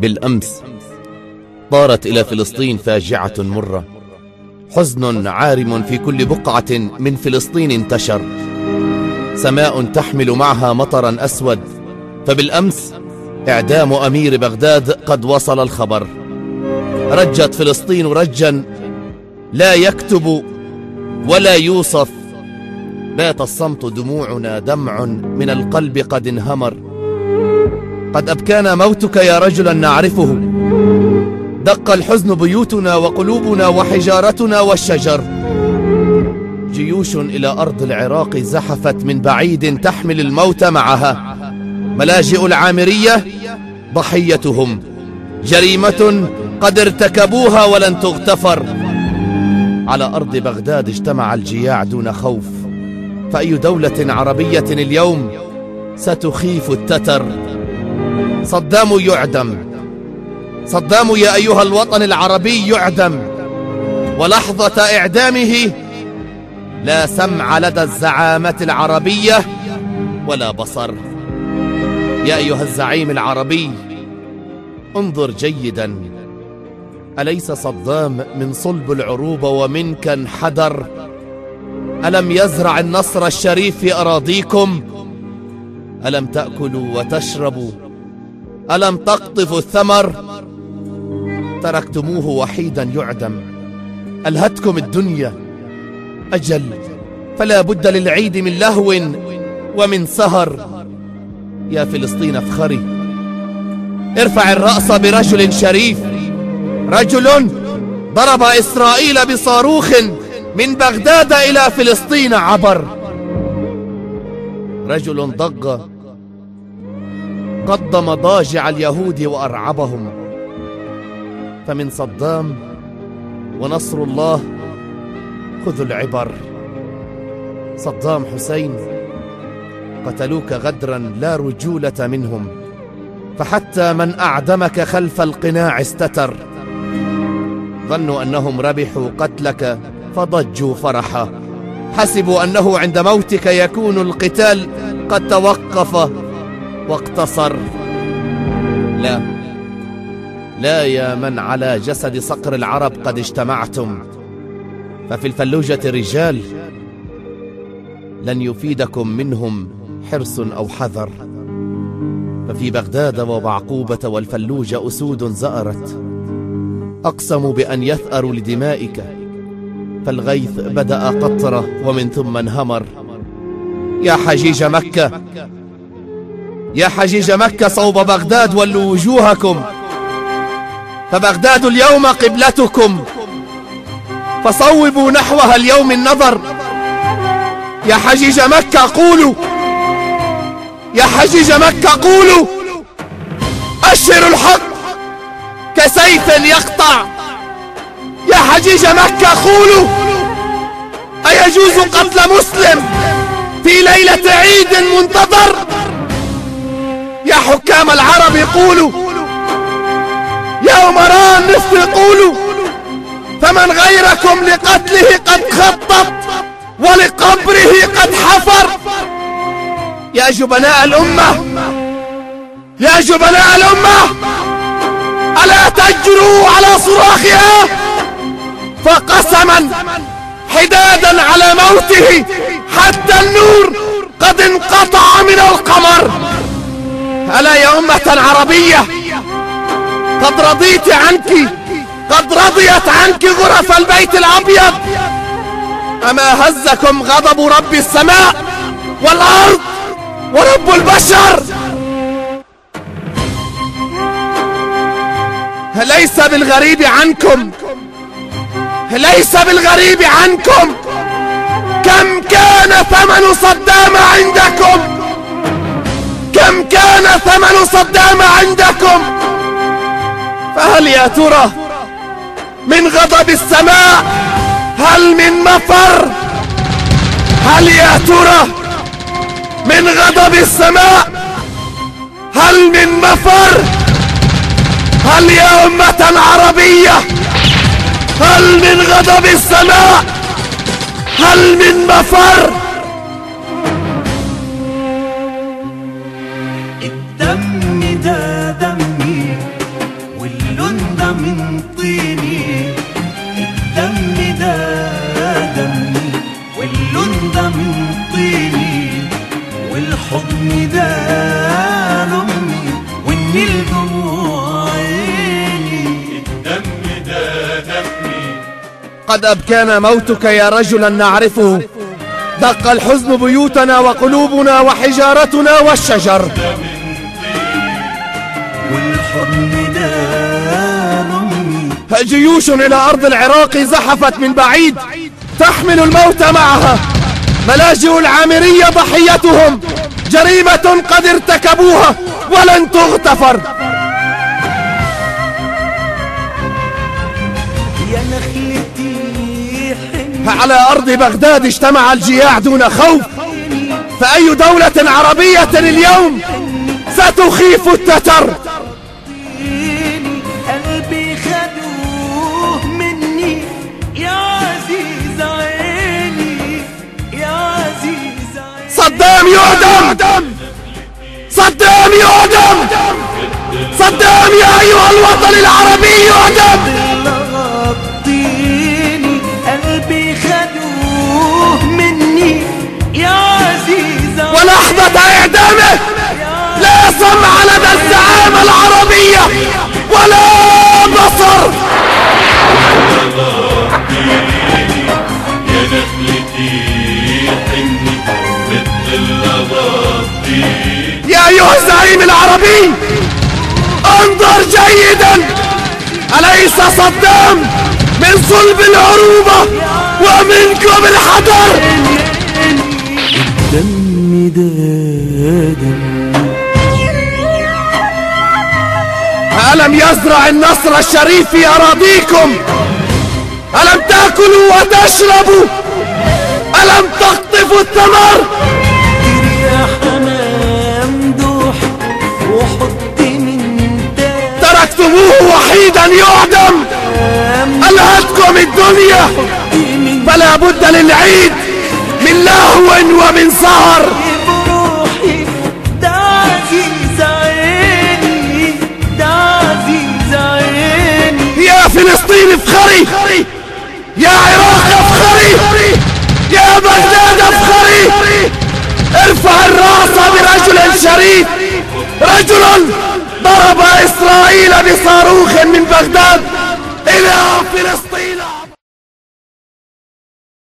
بالأمس. طارت إلى فلسطين فاجعة مرة. حزن عارم في كل بقعة من فلسطين انتشر. سماء تحمل معها مطرا أسود. فبالأمس إعدام أمير بغداد قد وصل الخبر. رجت فلسطين رجا لا يكتب ولا يوصف. بات الصمت دموعنا دمع من القلب قد انهمر. قد أبكانا موتك يا رجلا نعرفه. دق الحزن بيوتنا وقلوبنا وحجارتنا والشجر. جيوش إلى أرض العراق زحفت من بعيد تحمل الموت معها. ملاجئ العامرية ضحيتهم. جريمة قد ارتكبوها ولن تغتفر. على أرض بغداد اجتمع الجياع دون خوف. فأي دولة عربية اليوم ستخيف التتر؟ صدام يعدم. صدام يا أيها الوطن العربي يعدم. ولحظة إعدامه لا سمع لدى الزعامة العربية ولا بصر. يا أيها الزعيم العربي انظر جيدا. أليس صدام من صلب العروبة ومنك انحدر؟ ألم يزرع النصر الشريف في أراضيكم؟ ألم تأكلوا وتشربوا؟ ألم تقطفوا الثمر؟ تركتموه وحيدا يعدم. ألهتكم الدنيا؟ أجل فلا بد للعيد من لهو ومن سهر. يا فلسطين أفخري. ارفع الرأس برجل شريف. رجل ضرب إسرائيل بصاروخ من بغداد إلى فلسطين عبر. رجل ضج قض مضاجع اليهود وأرعبهم. فمن صدام ونصر الله خذوا العبر. صدام حسين قتلوك غدرا لا رجولة منهم فحتى من أعدمك خلف القناع استتر. ظنوا أنهم ربحوا قتلك فضجوا فرحا. حسبوا أنه عند موتك يكون القتال قد توقف. واقتصر. لا. لا يا من على جسد صقر العرب قد اجتمعتم. ففي الفلوجة رجال لن يفيدكم منهم حرص أو حذر. ففي بغداد وبعقوبة والفلوجة أسود زأرت. أقسموا بأن يثأروا لدمائك. فالغيث بدأ قطرة ومن ثم انهمر. يا حجيج مكة يا حجيج مكة صوب بغداد ولوا وجوهكم. فبغداد اليوم قبلتكم. فصوبوا نحوها اليوم النظر. يا حجيج مكة قولوا. يا حجيج مكة قولوا. أشهروا الحق كسيف يقطع. يا حجيج مكة قولوا. أيجوز قتل مسلم في ليلة عيد منتظر؟ يا حكام العرب قولوا يا أمراء النصر قولوا فمن غيركم لقتله قد خطط ولقبره قد حفر. يا جبناء الأمة يا جبناء الأمة ألا تجروا على صراخها؟ فقسما حدادا على موته حتى النور قد انقطع من القمر. أمة عربية. قد رضيت عنك. قد رضيت عنك غرف البيت الأبيض. أما هزكم غضب رب السماء والأرض ورب البشر. ليس بالغريب عنكم. ليس بالغريب عنكم. كم كان ثمن صدام عندكم؟ كم كان ثمن صدام عندكم؟ فهل يا ترى من غضب السماء؟ هل من مفر؟ هل يا ترى من غضب السماء؟ هل من مفر؟ هل يا أمة عربية؟ هل من غضب السماء؟ هل من مفر؟ باطني والحضن دال لأمي وإن الدموع عيني الدم ده دمي قد أبكانا موتك يا رجلا نعرفه دق الحزن بيوتنا وقلوبنا وحجارتنا والشجر. والحضن جيوش إلى أرض العراق زحفت من بعيد. تحمل الموت معها. ملاجئ العامرية ضحيتهم. جريمة قد ارتكبوها ولن تغتفر. على أرض بغداد اجتمع الجياع دون خوف. فأي دولة عربية اليوم ستخيف التتر؟ صدام يعدم صدام يا أيها الوطن العربي يعدم غطيني قلبي خدوه مني. يا عزيز عيني ولحظة إعدامه! لا سمع لدى الزعامة العربية ولا بصر! يا نخلتي حني. مثل يا أيها الزعيم العربي انظر جيدا أليس صدام من صلب العروبة ومنكم الحذر ده دمي ألم يزرع النصر الشريف في أراضيكم؟ ألم تأكلوا وتشربوا؟ ألم تقطفوا الثمر؟ وحيدا يعدم ألهتكم الدنيا فلا بد للعيد من لهو ومن سهر. يا فلسطين افخري يا عراق افخري يا بغداد افخري. ارفع الرأس برجل شريف رجل ضرب إسرائيل بصاروخ من بغداد إلى فلسطين.